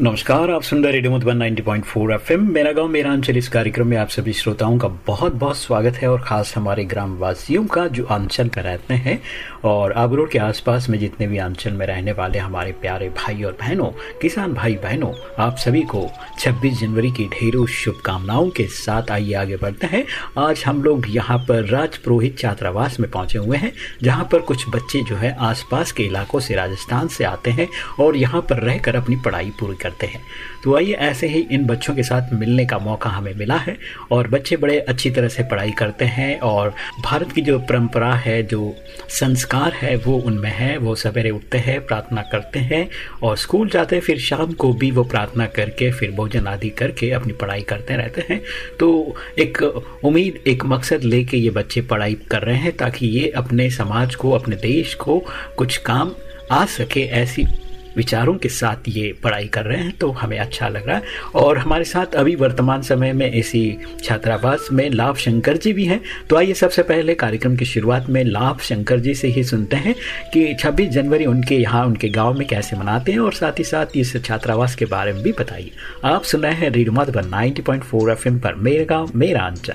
नमस्कार, आप सुन रहे रेडियो मधुबन 90.4 एफएम। मेरा गाँव मेरा अंचल इस कार्यक्रम में आप सभी श्रोताओं का बहुत बहुत स्वागत है और खास हमारे ग्रामवासियों का जो अंचल में रहते हैं और आबरोड के आसपास में जितने भी अंचल में रहने वाले हमारे प्यारे भाई और बहनों, किसान भाई बहनों, आप सभी को 26 जनवरी की ढेरों शुभकामनाओं के साथ आइए आगे बढ़ते हैं। आज हम लोग यहाँ पर राज पुरोहित छात्रावास में पहुँचे हुए हैं, जहाँ पर कुछ बच्चे जो है आसपास के इलाकों से, राजस्थान से आते हैं और यहाँ पर रहकर अपनी पढ़ाई पूरी हैं। तो आइए ऐसे ही इन बच्चों के साथ मिलने का मौका हमें मिला है और बच्चे बड़े अच्छी तरह से पढ़ाई करते हैं और भारत की जो परंपरा है, जो संस्कार है, वो उनमें है। वो सवेरे उठते हैं, प्रार्थना करते हैं और स्कूल जाते हैं, फिर शाम को भी वो प्रार्थना करके, फिर भोजन आदि करके अपनी पढ़ाई करते रहते हैं। तो एक उम्मीद, एक मकसद लेके ये बच्चे पढ़ाई कर रहे हैं ताकि ये अपने समाज को, अपने देश को कुछ काम आ सके ऐसी विचारों के साथ ये पढ़ाई कर रहे हैं तो हमें अच्छा लग रहा है। और हमारे साथ अभी वर्तमान समय में ऐसी छात्रावास में लाभ शंकर जी भी हैं। तो आइए सबसे पहले कार्यक्रम की शुरुआत में लाभ शंकर जी से ही सुनते हैं कि 26 जनवरी उनके यहाँ, उनके गाँव में कैसे मनाते हैं और साथ ही साथ इस छात्रावास के बारे में भी बताइए। आप सुन रहे हैं रेडियो नाइनटी पॉइंट पर, मेरे गाँव, मेरा अंचल।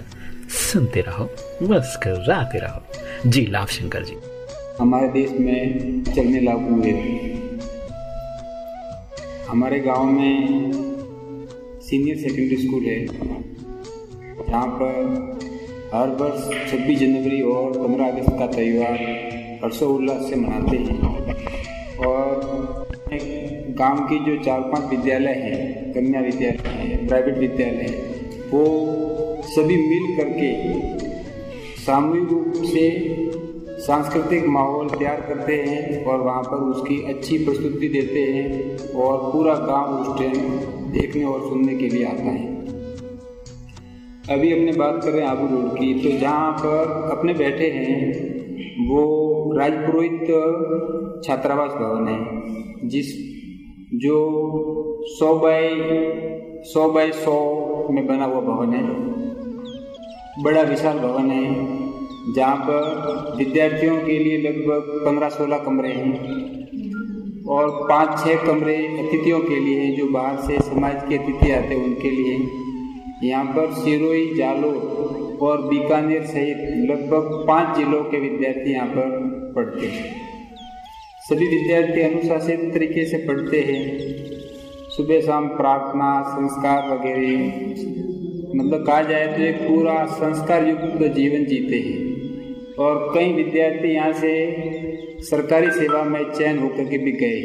सुनते रहो, मुस्कराते रहो। जी, लाभ शंकर जी। हमारे देश में चलने लागू हुए हमारे गाँव में सीनियर सेकेंडरी स्कूल है। जहाँ पर हर वर्ष 26 जनवरी और 15 अगस्त का त्यौहार हर्षोल्लास से मनाते हैं। और गाँव की जो चार पाँच विद्यालय हैं, कन्या विद्यालय हैं प्राइवेट विद्यालय हैं, वो सभी मिल करके सामूहिक रूप से सांस्कृतिक माहौल तैयार करते हैं और वहाँ पर उसकी अच्छी प्रस्तुति देते हैं और पूरा गाँव उस टाइम देखने और सुनने के लिए आता है। अभी अपने बात कर रहे हैं आबू रोड की तो जहाँ पर अपने बैठे हैं, वो राजपुरोहित छात्रावास भवन है, जिस जो सौ बाय सौ बाय सौ में बना हुआ भवन है। बड़ा विशाल भवन है। जहाँ पर विद्यार्थियों के लिए लगभग पंद्रह सोलह कमरे हैं और पाँच छः कमरे अतिथियों के लिए हैं जो बाहर से समाज के अतिथि आते हैं, उनके लिए यहाँ पर सिरोही, जालो और बीकानेर सहित लगभग पाँच जिलों के विद्यार्थी यहाँ पर पढ़ते हैं। सभी विद्यार्थी अनुशासित तरीके से पढ़ते हैं। सुबह शाम प्रार्थना, संस्कार वगैरह मतलब कहा जाए तो एक पूरा संस्कार युक्त जीवन जीते हैं। और कई विद्यार्थी यहाँ से सरकारी सेवा में चयन होकर के भी गए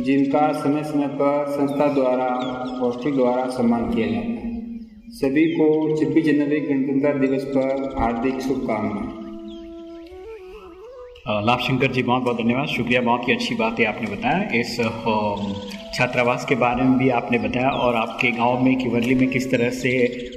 जिनका समय समय पर संस्था द्वारा हॉस्टल द्वारा सम्मान किया जाता है। सभी को छब्बीस जनवरी गणतंत्र दिवस पर हार्दिक शुभकामनाएँ। लाभ शंकर जी बहुत बहुत धन्यवाद। शुक्रिया, बहुत ही अच्छी बात है आपने बताया। इस छात्रावास के बारे में भी आपने बताया और आपके गाँव में, किवरली में किस तरह से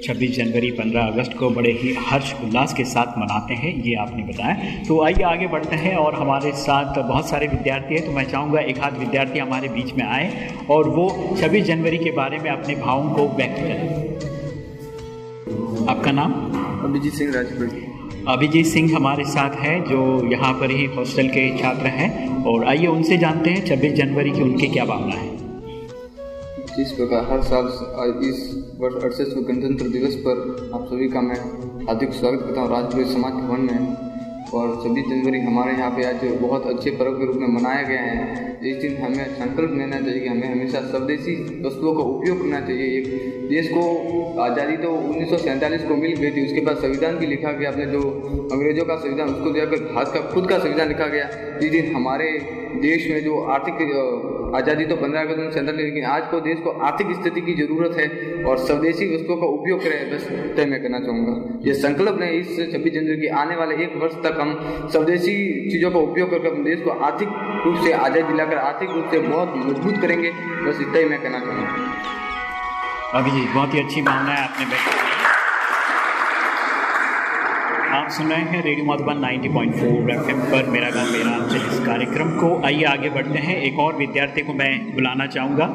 26 जनवरी 15 अगस्त को बड़े ही हर्ष उल्लास के साथ मनाते हैं, ये आपने बताया। तो आइए आगे बढ़ते हैं और हमारे साथ बहुत सारे विद्यार्थी हैं तो मैं चाहूँगा एक आध विद्यार्थी हमारे बीच में आए और वो छब्बीस जनवरी के बारे में अपने भावों को व्यक्त करें। आपका नाम? अभिजीत सिंह राजपुर अभिजीत सिंह हमारे साथ हैं, जो यहाँ पर ही हॉस्टल के छात्र हैं। और आइए उनसे जानते हैं छब्बीस जनवरी की उनकी क्या भावना है। जिस प्रकार हर साल इस वर्ष अड़सठ गणतंत्र दिवस पर आप सभी का मैं हार्दिक स्वागत करता हूँ। राजपुरी समाज भवन में और छब्बीस जनवरी हमारे यहाँ पे आज बहुत अच्छे पर्व के रूप में मनाया गया है। इस दिन हमें संकल्प लेना चाहिए कि हमें हमेशा स्वदेशी वस्तुओं का उपयोग करना चाहिए। एक देश को आज़ादी तो उन्नीस सौ सैंतालीस को मिल गई थी, उसके बाद संविधान भी लिखा गया, अपने जो अंग्रेज़ों का संविधान, उसको देकर भारत का खुद का संविधान लिखा गया। इस दिन हमारे देश में जो आर्थिक आज़ादी तो पंद्रह अगस्त उन्नीस सैंतालीस लेकिन आज को देश को आर्थिक स्थिति की ज़रूरत है और स्वदेशी वस्तुओं का उपयोग करें, बस तय मैं करना चाहूँगा। ये संकल्प ने इस छब्बीस जनवरी की आने वाले एक वर्ष तक हम स्वदेशी चीज़ों का उपयोग करके अपने देश को आर्थिक रूप से आज़ादी दिलाकर, आर्थिक रूप से बहुत मज़बूत करेंगे, बस इतना ही मैं कहना चाहूँगा। अभी बहुत ही अच्छी भावना है, आपने व्यक्त आप सुन रहे हैं रेडियो मधुबन 90.4 पॉइंट पर मेरा गाँव मेरा अंचल इस कार्यक्रम को। आइए आगे बढ़ते हैं। एक और विद्यार्थी को मैं बुलाना चाहूँगा।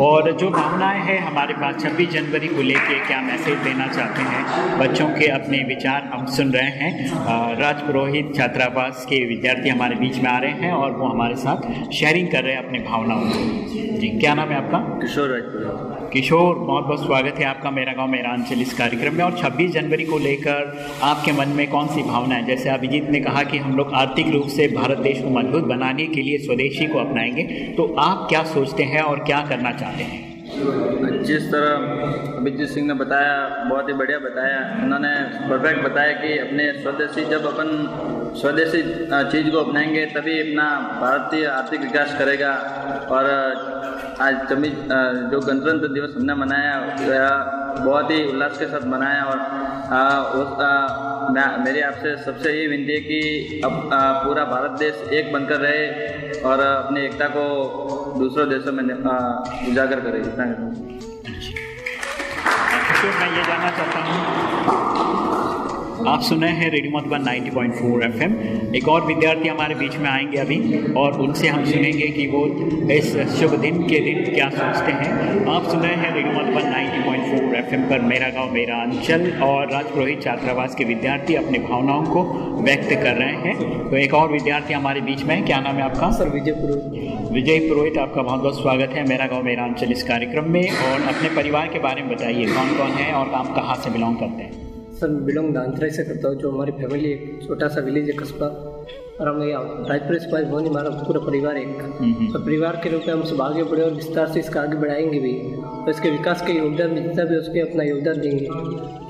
और जो भावनाएँ हैं हमारे पास 26 जनवरी को लेके क्या मैसेज देना चाहते हैं? बच्चों के अपने विचार हम सुन रहे हैं। राज पुरोहित छात्रावास के विद्यार्थी हमारे बीच में आ रहे हैं और वो हमारे साथ शेयरिंग कर रहे हैं अपनी भावनाओं को। जी, क्या नाम है आपका? किशोर राजपुर किशोर, बहुत बहुत स्वागत है आपका मेरा गाँव मेरा अंचल इस कार्यक्रम में। और 26 जनवरी को लेकर आपके मन में कौन सी भावना है? जैसे अभिजीत ने कहा कि हम लोग आर्थिक रूप से भारत देश को मज़बूत बनाने के लिए स्वदेशी को अपनाएँगे। तो आप क्या सोचते हैं और क्या करना चाहते हैं? जिस तरह अभिजीत सिंह ने बताया, बहुत ही बढ़िया बताया। उन्होंने परफेक्ट बताया कि अपने स्वदेशी, जब अपन स्वदेशी चीज़ को अपनाएँगे, तभी अपना भारतीय आर्थिक विकास करेगा। और आज तभी जो गणतंत्र दिवस हमने मनाया बहुत ही उल्लास के साथ मनाया और आ, उस आ, मेरी आपसे सबसे ये विनती है कि अब आ, पूरा भारत देश एक बनकर रहे और अपनी एकता को दूसरों देशों में उजागर करे। इतना मैं ये जानना चाहता हूँ आप सुन रहे हैं रेडियो मधुबन 90.4 एफएम। एक और विद्यार्थी हमारे बीच में आएँगे अभी और उनसे हम सुनेंगे कि वो इस शुभ दिन के दिन क्या सोचते हैं। आप सुन रहे हैं रेडियो मधुबन 90.4 एफएम पर मेरा गाँव मेरा अंचल और राजपुरोहित छात्रावास के विद्यार्थी अपनी भावनाओं को व्यक्त कर रहे हैं। तो एक और विद्यार्थी हमारे बीच में क्या नाम है आपका? सर विजय पुरोहित। विजय पुरोहित आपका बहुत बहुत स्वागत है मेरा गाँव मेरा अंचल इस कार्यक्रम में। और अपने परिवार के बारे में बताइए कौन कौन है और आप कहाँ से बिलोंग करते हैं? सर बिलोंग दानथराई से करता हूँ जो हमारी फैमिली एक छोटा सा विलेज है कस्बा। और हम यहाँ राजपुर से पास बहुत हमारा पूरा परिवार एक। तो परिवार के रूप में हम सब आगे बढ़े और विस्तार से इसका आगे बढ़ाएँगे भी। तो इसके विकास के योगदान में जितना भी उसके अपना योगदान देंगे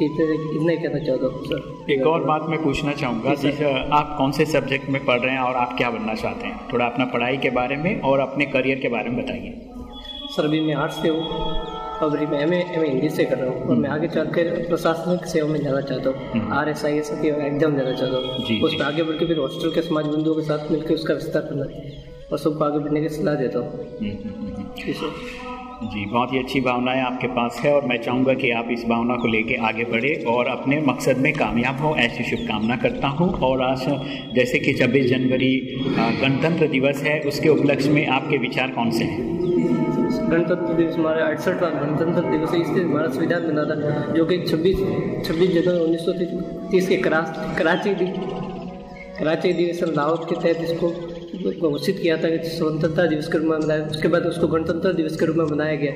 इतने इतना ही कहना चाहता हूँ सर। एक और बात मैं पूछना चाहूँगा जैसे आप कौन से सब्जेक्ट में पढ़ रहे हैं और आप क्या बनना चाहते हैं? थोड़ा अपना पढ़ाई के बारे में और अपने करियर के बारे में बताइए। सर अभी मैं आर्ट्स से हूँ। और मैं एम एम हिंदी से कर रहा हूँ और मैं आगे चलकर प्रशासनिक सेवा में जाना चाहता हूँ। आर एस आई एस की एग्ज़ाम देना चाहता हूँ। उसमें आगे बढ़ के फिर हॉस्टल के समाज बंधुओं के साथ मिलकर उसका विस्तार करना और सबको आगे बढ़ने की सलाह देता हूँ। हम्म, हम्म, हम्म, जी बहुत ही अच्छी भावनाएँ आपके पास है और मैं चाहूँगा कि आप इस भावना को लेके आगे बढ़े और अपने मकसद में कामयाब हो ऐसी शुभकामना करता हूँ और आज जैसे कि छब्बीस जनवरी गणतंत्र दिवस है उसके उपलक्ष्य में आपके विचार कौन से हैं? गणतंत्र दिवस हमारे अड़सठवा गणतंत्र दिवस है इसलिए हमारा संविधान बना था जो कि छब्बीस छब्बीस जनवरी उन्नीस सौ तीस के कराची कराची अधिवेशन लाहौर के तहत इसको घोषित किया था कि स्वतंत्रता दिवस के रूप में मनाया उसके बाद उसको गणतंत्र दिवस के रूप में मनाया गया।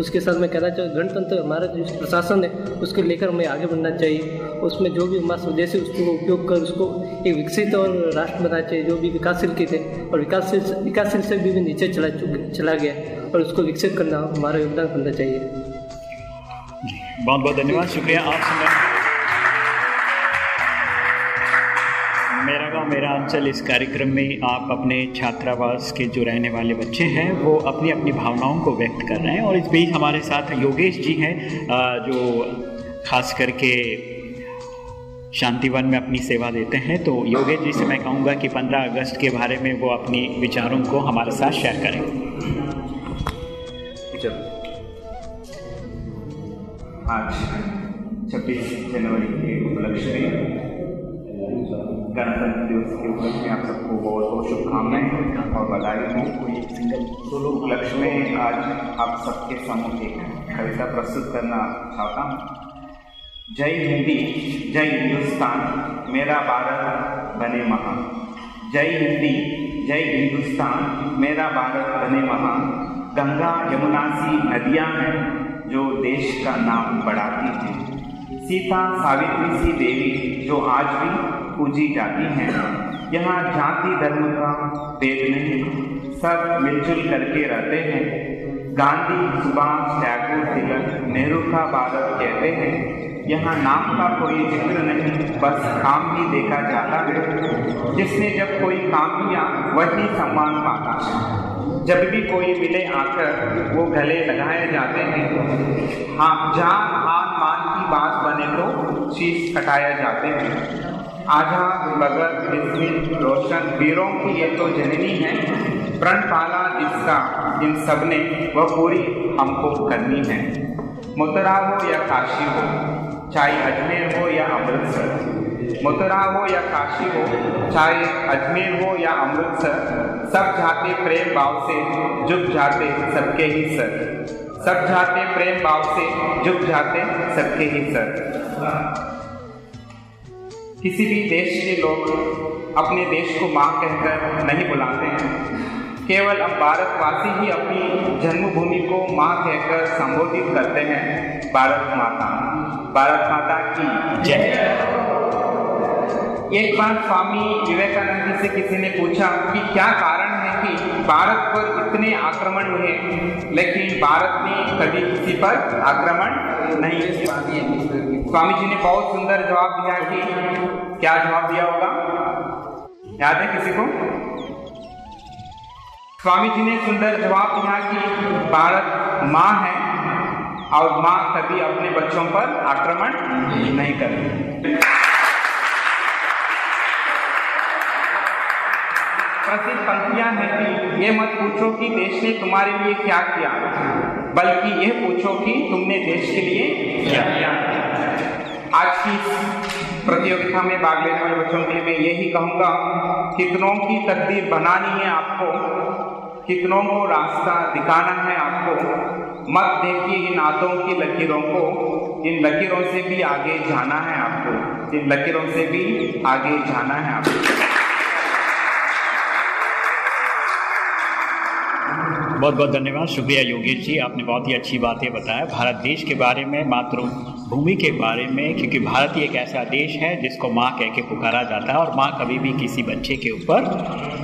उसके साथ मैं कहना चाहूँ गणतंत्र हमारा जो प्रशासन है उसको लेकर हमें आगे बढ़ना चाहिए। उसमें जो भी हमारा स्वदेश उसको उपयोग कर उसको एक विकसित और राष्ट्र बनाना चाहिए जो भी विकासशील के थे और विकासशील विकासशील से भी, भी नीचे चला चला गया। और उसको विकसित करना हमारा योगदान करना चाहिए। बहुत बहुत धन्यवाद। शुक्रिया आप सुन मेरा गाँव मेरा अंचल इस कार्यक्रम में आप अपने छात्रावास के जो रहने वाले बच्चे हैं, वो अपनी अपनी भावनाओं को व्यक्त कर रहे हैं और इस बीच हमारे साथ योगेश जी हैं जो खास करके शांतिवन में अपनी सेवा देते हैं। तो योगेश जी से मैं कहूँगा कि 15 अगस्त के बारे में वो अपनी विचारों को हमारे साथ शेयर करें। आज छब्बीस जनवरी के उपलक्ष्य में गणतंत्र दिवस के उपलक्ष्य में आप सबको बहुत बहुत शुभकामनाएँ और बधाई हो। सोलो उपलक्ष्य में आज आप सबके सामने एक कविता प्रस्तुत करना चाहता हूँ। जय हिंदी, जय हिंदुस्तान, मेरा भारत बने महान। जय हिंदी, जय हिंदुस्तान, मेरा भारत बने महान। गंगा यमुना सी नदियाँ हैं जो देश का नाम बढ़ाती हैं। सीता, सावित्री सी देवी, जो आज भी पूजी जाती हैं। यहाँ जाति धर्म का भेद नहीं, सब मिलजुल करके रहते हैं। गांधी, सुभाष, टैगोर, तिलक, नेहरू का भारत कहते हैं। यहाँ नाम का कोई ज़िक्र नहीं, बस काम ही देखा जाता है। जिसने जब कोई काम किया, वही सम्मान पाता है। जब भी कोई मिले आकर, वो गले लगाए जाते हैं। हाँ जहाँ मान मान की बात बने तो शीश कटाए जाते हैं। आज़ाद भगत विस्मित रोशन। वीरों की ये तो जननी है। प्रण पाला जिसका इन सबने वह पूरी हमको करनी है। मुतरा हो या काशी हो, चाहे अजमेर हो या अमृतसर। मथुरा हो या काशी हो चाहे अजमेर हो या अमृतसर, सब जाते प्रेम भाव से झुक जाते सबके ही सर। सब जाते प्रेम भाव से झुक जाते सबके ही सर। किसी भी देश के लोग अपने देश को माँ कहकर नहीं बुलाते हैं। केवल अब भारतवासी ही अपनी जन्मभूमि को माँ कहकर संबोधित करते हैं। भारत माता भारत माता की जय। एक बार स्वामी विवेकानंद जी से किसी ने पूछा कि क्या कारण है कि भारत पर इतने आक्रमण हुए? लेकिन भारत ने कभी किसी पर आक्रमण नहीं स्वामी जी ने बहुत सुंदर जवाब दिया कि क्या जवाब दिया होगा? याद है किसी को? स्वामी जी ने सुंदर जवाब दिया कि भारत माँ है और माँ कभी अपने बच्चों पर आक्रमण नहीं करती प्रसिद्ध पंक्तियाँ हैं कि ये मत पूछो कि देश ने तुम्हारे लिए क्या किया, बल्कि यह पूछो कि तुमने देश के लिए क्या किया। आज की प्रतियोगिता में भाग लेने वाले बच्चों के लिए मैं यही कहूँगा, कितनों की तकदीर बनानी है आपको, कितनों को रास्ता दिखाना है आपको। मत देखिए इन आतों की लकीरों को, इन लकीरों से भी आगे जाना है आपको, इन लकीरों से भी आगे जाना है आपको। बहुत बहुत धन्यवाद। शुक्रिया योगेश जी, आपने बहुत ही अच्छी बातें बताया। भारत देश के बारे में, मातृभूमि के बारे में, क्योंकि भारत ही एक ऐसा देश है जिसको माँ कह के पुकारा जाता है और माँ कभी भी किसी बच्चे के ऊपर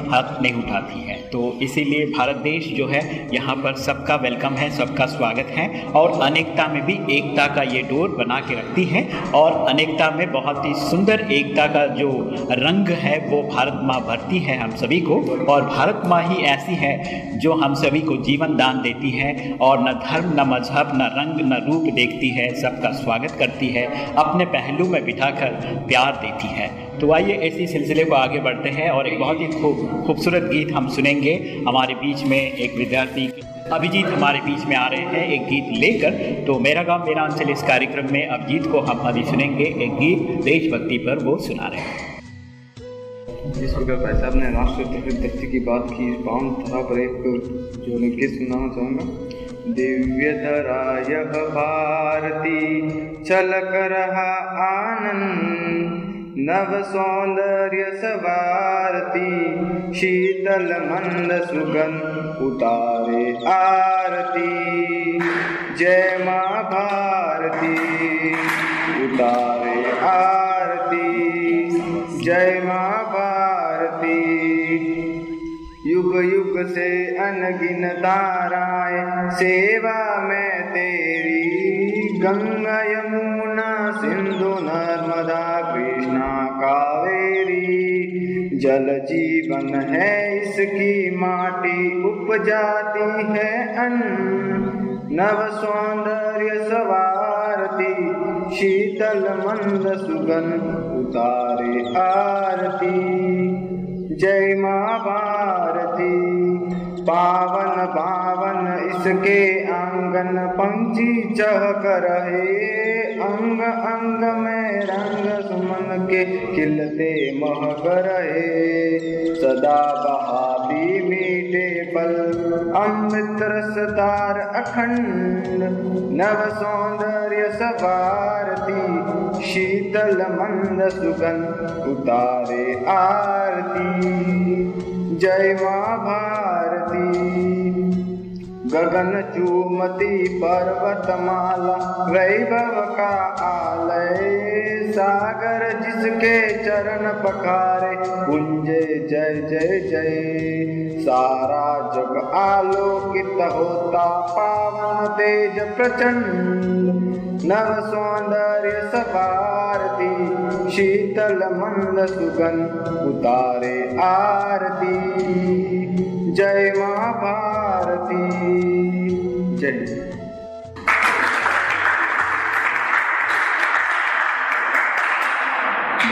हाथ नहीं उठाती है। तो इसीलिए भारत देश जो है, यहाँ पर सबका वेलकम है, सबका स्वागत है और अनेकता में भी एकता का ये डोर बना के रखती है और अनेकता में बहुत ही सुंदर एकता का जो रंग है, वो भारत माँ भरती है हम सभी को और भारत माँ ही ऐसी है जो हम सभी को जीवन दान देती है और न धर्म, न मज़हब, न रंग, न रूप देखती है, सबका स्वागत करती है, अपने पहलू में बिठाकर प्यार देती है। तो आइए इसी सिलसिले को आगे बढ़ते हैं और एक बहुत ही खूब, खूबसूरत गीत हम सुनेंगे। हमारे बीच में एक विद्यार्थी अभिजीत हमारे बीच में आ रहे हैं एक गीत लेकर। तो मेरा गाँव, मेरा अंचल इस कार्यक्रम में अभिजीत को हम अभी सुनेंगे। एक गीत देशभक्ति पर वो सुना रहे हैं। जिस प्रकार भाई साहब, ने राष्ट्र दृष्टि की बात की। पावन धरा पर एक जो गीत सुनाना चाहूँगा। दिव्य धरा यह भारती, चलक रहा आनंद। नव सौंदर्य सवारती शीतल मंद सुगन उतारे आरती। जय माँ भारती, उतारे आरती। जय माँ भारती। युग युग से अनगिन ताराएँ, सेवा में तेरी। गंगा यमुना, सिंधु नर्मदा जल जीवन है इसकी माटी उपजाती है अन्न। नव सौंदर्य सवारती, शीतल मंद सुगन उतारे आरती। जय माँ भारती। पावन पावन इसके आँगन पंछी चहक रहे अंग अंग में रंग सुमन के खिलते महक रहे सदा बहाती मीठे पल अमृत रसदार अखंड, नव सौंदर्य सवारती, शीतल मंद सुगन उतारे आरती। जय माँ भारती। गगन चूमती पर्वतमाला, वैभव का आलय, सागर जिसके चरण पखारे। कुंजे जय जय जय। सारा जग आलोकित होता, पावन तेज प्रचंड। नव सौंदर्य सवारती शीतल मंद सुगन उतारे आरती। जय माँ भारती। जय।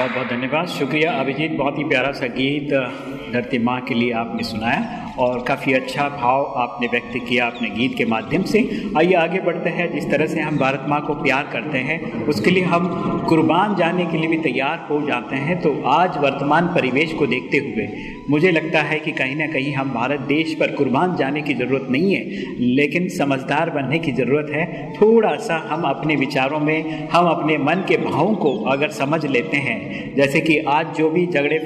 बहुत बहुत धन्यवाद। शुक्रिया अभिजीत, बहुत ही प्यारा सा गीत धरती माँ के लिए आपने सुनाया और काफ़ी अच्छा भाव आपने व्यक्त किया अपने गीत के माध्यम से। आइए आगे बढ़ते हैं। जिस तरह से हम भारत माँ को प्यार करते हैं, उसके लिए हम कुर्बान जाने के लिए भी तैयार हो जाते हैं। तो आज वर्तमान परिवेश को देखते हुए मुझे लगता है कि कहीं ना कहीं हम भारत देश पर कुर्बान जाने की ज़रूरत नहीं है, लेकिन समझदार बनने की ज़रूरत है। थोड़ा सा हम अपने विचारों में, हम अपने मन के भावों को अगर समझ लेते हैं जैसे कि आज जो भी झगड़े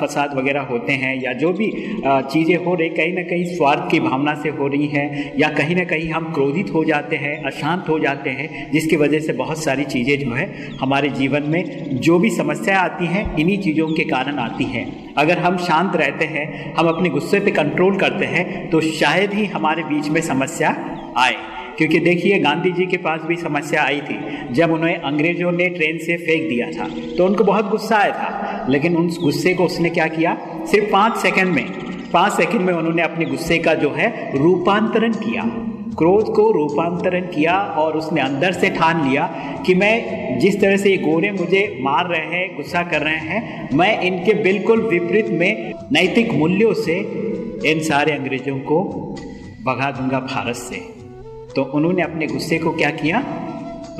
फसाद वगैरह होते हैं या जो भी चीज़ें हो रही, कहीं ना कहीं स्वार्थ की भावना से हो रही हैं या कहीं ना कहीं हम क्रोधित हो जाते हैं, अशांत हो जाते हैं, जिसकी वजह से बहुत सारी चीज़ें जो है हमारे जीवन में जो भी समस्याएँ आती हैं, इन्हीं चीज़ों के कारण आती हैं। अगर हम शांत रहते हैं, हम अपने गुस्से पे कंट्रोल करते हैं तो शायद ही हमारे बीच में समस्या आए। क्योंकि देखिए गांधी जी के पास भी समस्या आई थी। जब उन्हें अंग्रेज़ों ने ट्रेन से फेंक दिया था तो उनको बहुत गुस्सा आया था। लेकिन उन गुस्से को उसने क्या किया? सिर्फ़ पाँच सेकंड में, पाँच सेकंड में उन्होंने अपने गुस्से का जो है, रूपांतरण किया। क्रोध को रूपांतरण किया और उसने अंदर से ठान लिया कि मैं जिस तरह से ये गोरे मुझे मार रहे हैं, गुस्सा कर रहे हैं, मैं इनके बिल्कुल विपरीत में नैतिक मूल्यों से इन सारे अंग्रेज़ों को भगा दूँगा भारत से। तो उन्होंने अपने गुस्से को क्या किया?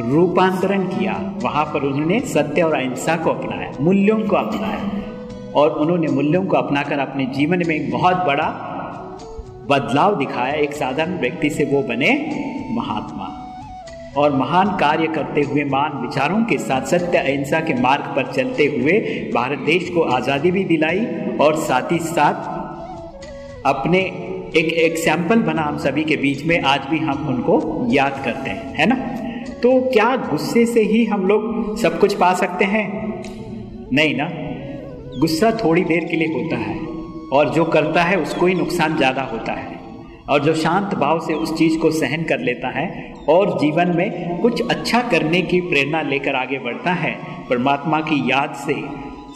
रूपांतरण किया। वहाँ पर उन्होंने सत्य और अहिंसा को अपनाया, मूल्यों को अपनाया और उन्होंने मूल्यों को अपनाकर अपने जीवन में एक बहुत बड़ा बदलाव दिखाया। एक साधारण व्यक्ति से वो बने महात्मा और महान कार्य करते हुए, महान विचारों के साथ, सत्य अहिंसा के मार्ग पर चलते हुए भारत देश को आज़ादी भी दिलाई और साथ ही साथ अपने एक एग्ज़ाम्पल बना हम सभी के बीच में, आज भी हम उनको याद करते हैं, है ना? तो क्या गुस्से से ही हम लोग सब कुछ पा सकते हैं? नहीं ना। गुस्सा थोड़ी देर के लिए होता है, और जो करता है उसको ही नुकसान ज़्यादा होता है, और जो शांत भाव से उस चीज़ को सहन कर लेता है, और जीवन में कुछ अच्छा करने की प्रेरणा लेकर आगे बढ़ता है, परमात्मा की याद से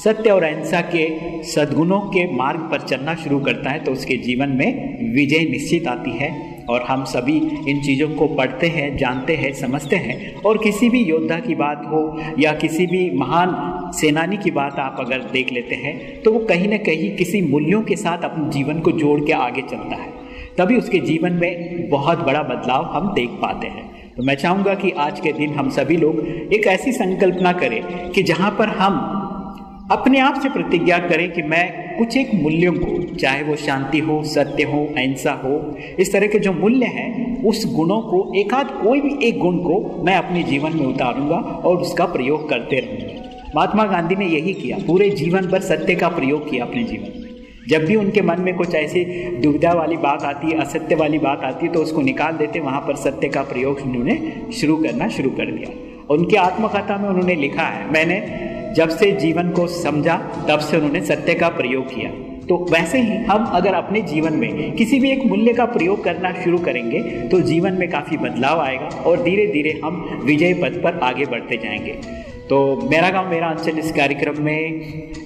सत्य और अहिंसा के सद्गुणों के मार्ग पर चलना शुरू करता है तो उसके जीवन में विजय निश्चित आती है। और हम सभी इन चीज़ों को पढ़ते हैं, जानते हैं, समझते हैं। और किसी भी योद्धा की बात हो या किसी भी महान सेनानी की बात आप अगर देख लेते हैं तो वो कहीं ना कहीं किसी मूल्यों के साथ अपने जीवन को जोड़ के आगे चलता है। तभी उसके जीवन में बहुत बड़ा बदलाव हम देख पाते हैं। तो मैं चाहूँगा कि आज के दिन हम सभी लोग एक ऐसी संकल्पना करें कि जहाँ पर हम अपने आप से प्रतिज्ञा करें कि मैं कुछ एक मूल्यों को, चाहे वो शांति हो, सत्य हो, अहिंसा हो, इस तरह के जो मूल्य हैं, उस गुणों को, एकाध कोई भी एक गुण को मैं अपने जीवन में उतारूँगा और उसका प्रयोग करते रहूँगा। महात्मा गांधी ने यही किया, पूरे जीवन भर सत्य का प्रयोग किया अपने जीवन में। जब भी उनके मन में कुछ ऐसी दुविधा वाली बात आती है, असत्य वाली बात आती है तो उसको निकाल देते, वहाँ पर सत्य का प्रयोग उन्होंने शुरू करना शुरू कर दिया। उनके आत्मकथा में उन्होंने लिखा है, मैंने जब से जीवन को समझा, तब से उन्होंने सत्य का प्रयोग किया। तो वैसे ही हम अगर अपने जीवन में किसी भी एक मूल्य का प्रयोग करना शुरू करेंगे तो जीवन में काफ़ी बदलाव आएगा और धीरे धीरे हम विजय पथ पर आगे बढ़ते जाएँगे। तो मेरा गाँव, मेरा अंचल इस कार्यक्रम में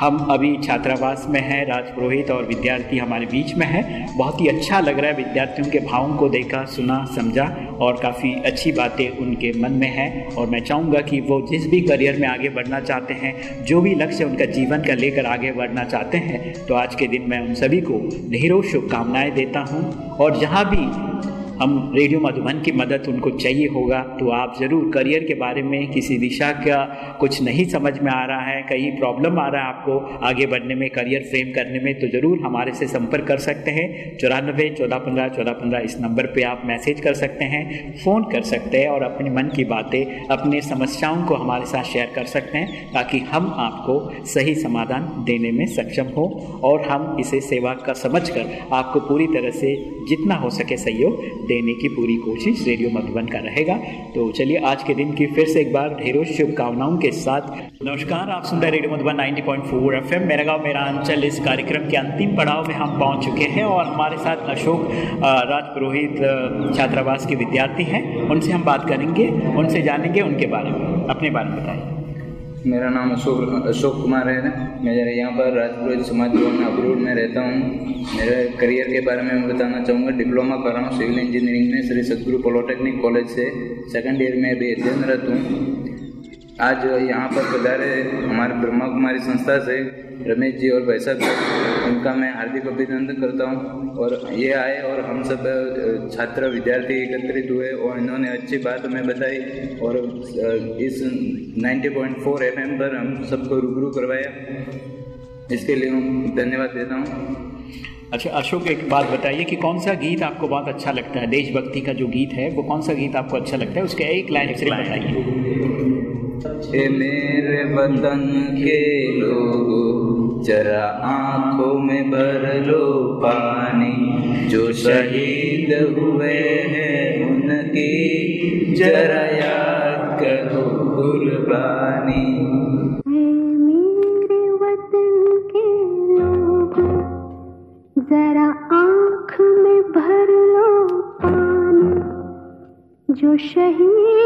हम अभी छात्रावास में हैं, राजपुरोहित और विद्यार्थी हमारे बीच में हैं। बहुत ही अच्छा लग रहा है विद्यार्थियों के भावों को देखा, सुना, समझा और काफ़ी अच्छी बातें उनके मन में है और मैं चाहूँगा कि वो जिस भी करियर में आगे बढ़ना चाहते हैं, जो भी लक्ष्य उनका जीवन का लेकर आगे बढ़ना चाहते हैं तो आज के दिन मैं उन सभी को ढेरों शुभकामनाएँ देता हूँ और जहाँ भी हम रेडियो मधुबन की मदद उनको चाहिए होगा तो आप ज़रूर करियर के बारे में किसी दिशा का कुछ नहीं समझ में आ रहा है कहीं प्रॉब्लम आ रहा है आपको आगे बढ़ने में, करियर फ्रेम करने में तो ज़रूर हमारे से संपर्क कर सकते हैं। चौरानबे, चौदह पंद्रह चौदह पंद्रह इस नंबर पर आप मैसेज कर सकते हैं, फ़ोन कर सकते हैं और अपने मन की बातें, अपने समस्याओं को हमारे साथ शेयर कर सकते हैं, ताकि हम आपको सही समाधान देने में सक्षम हो और हम इसे सेवा का समझ कर आपको पूरी तरह से जितना हो सके सहयोग देने की पूरी कोशिश रेडियो मधुबन का रहेगा। तो चलिए, आज के दिन की फिर से एक बार ढेरों शुभकामनाओं के साथ। नमस्कार, आप सुन रहे रेडियो मधुबन 90.4 एफएम। मेरा गाँव मेरा अंचल, इस कार्यक्रम के अंतिम पड़ाव में हम पहुँच चुके हैं और हमारे साथ अशोक राज पुरोहित छात्रावास के विद्यार्थी हैं। उनसे हम बात करेंगे, उनसे जानेंगे, उनके बारे में। अपने बारे में बताइए। मेरा नाम अशोक अशोक कुमार है। मैं यहाँ पर राजपुरोहित समाज भवन अब्रूड में रहता हूँ। मेरे करियर के बारे में मैं बताना चाहूँगा। डिप्लोमा कर रहा हूँ सिविल इंजीनियरिंग में। श्री सदगुरु पॉलिटेक्निक कॉलेज से सेकंड ईयर में अभी अध्ययनरत हूँ। आज यहाँ पर पधारे हमारे ब्रह्मा कुमारी संस्था से रमेश जी और भाई साहब। उनका मैं हार्दिक अभिनंदन करता हूँ और ये आए और हम सब छात्र विद्यार्थी एकत्रित हुए और इन्होंने अच्छी बात हमें बताई और इस 90.4 एफएम पर हम सबको रूबरू करवाया। इसके लिए हम धन्यवाद देता हूँ। अच्छा अशोक एक बात बताइए कि कौन सा गीत आपको बहुत अच्छा लगता है? देशभक्ति का जो गीत है वो कौन सा गीत आपको अच्छा लगता है? उसके एक लाइन सिर्फ़ बताइए। मेरे वतन के लोग जरा आँखों में भर लो पानी। जो शहीद हुए हैं उनकी जरा याद करो कुर्बानी। जरा आँख में भर लो पानी। जो शहीद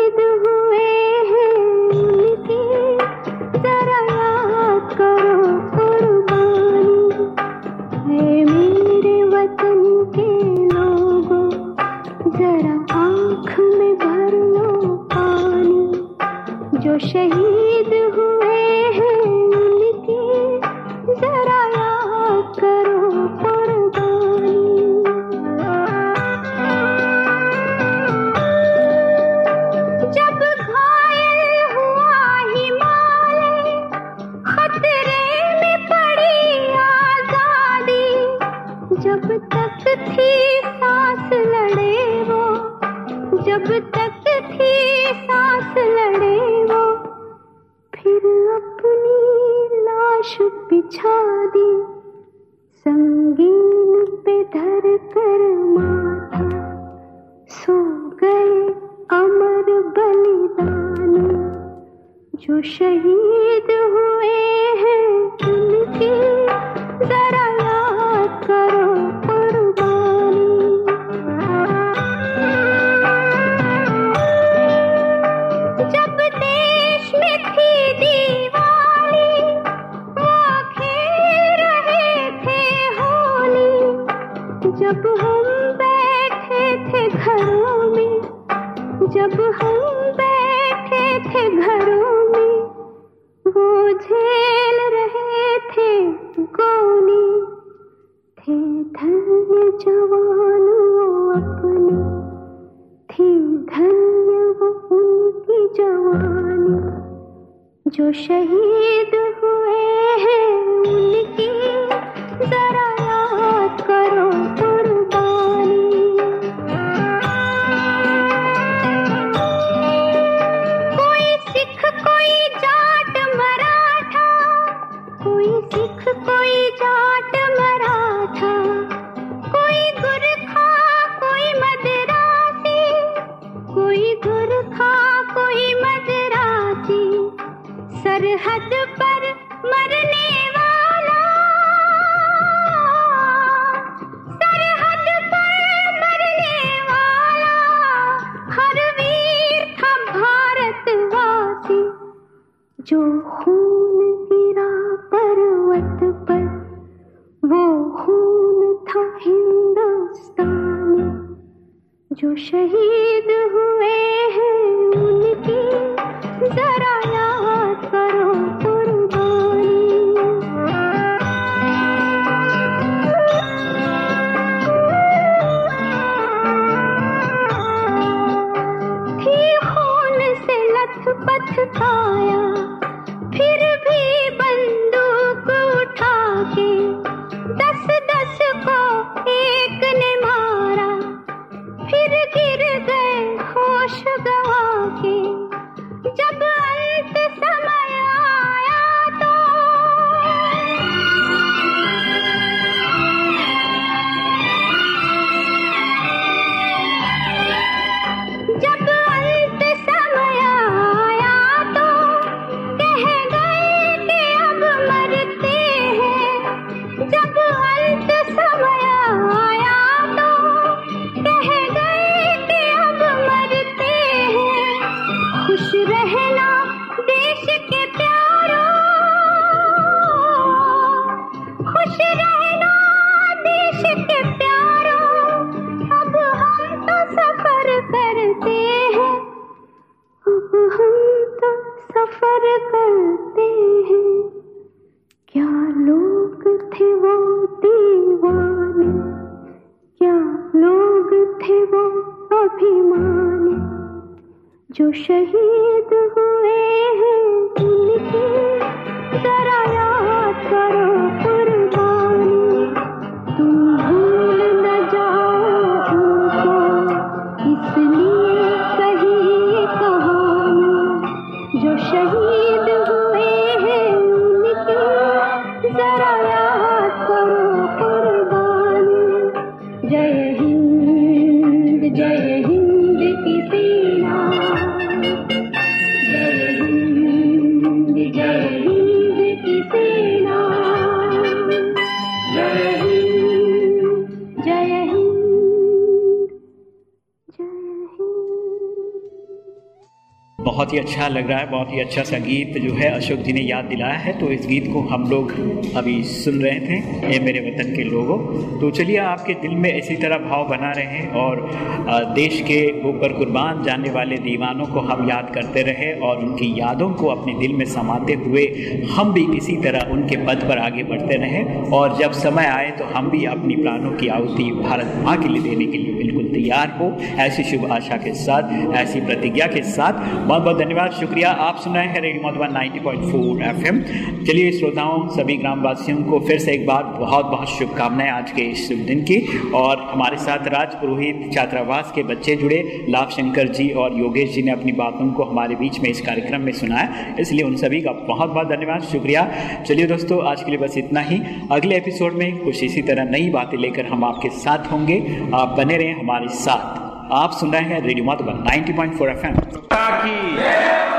जो शहीद जो शहीद लोग थे वो दीवाने क्या लोग थे वो अभिमानी जो शहीद हुए हैं बहुत ही अच्छा लग रहा है, बहुत ही अच्छा सा गीत जो है अशोक जी ने याद दिलाया है तो इस गीत को हम लोग अभी सुन रहे थे, ये मेरे वतन के लोगों। तो चलिए, आपके दिल में इसी तरह भाव बना रहे हैं और देश के ऊपर कुर्बान जाने वाले दीवानों को हम याद करते रहे और उनकी यादों को अपने दिल में समाते हुए हम भी इसी तरह उनके पद पर आगे बढ़ते रहे और जब समय आए तो हम भी अपनी प्राणों की आहुति भारत माँ के लिए देने के लिए बिल्कुल तैयार हो। ऐसी शुभ आशा के साथ, ऐसी प्रतिज्ञा के साथ बहुत बहुत धन्यवाद। शुक्रिया। आप सुन रहे हैं रेडियो मधुबन 90.4 एफएम। चलिए श्रोताओं सभी ग्रामवासियों को फिर से एक बार बहुत बहुत शुभकामनाएँ आज के इस शुभ दिन की। और हमारे साथ राज पुरोहित छात्रावास के बच्चे जुड़े, लाभ शंकर जी और योगेश जी ने अपनी बातों को हमारे बीच में इस कार्यक्रम में सुनाया। इसलिए उन सभी का बहुत बहुत धन्यवाद। शुक्रिया। चलिए दोस्तों, आज के लिए बस इतना ही। अगले एपिसोड में कुछ इसी तरह नई बातें लेकर हम आपके साथ होंगे। आप बने रहें हमारे साथ। आप सुन रहे हैं रेडियो मधुबन 90.4 एफएम। की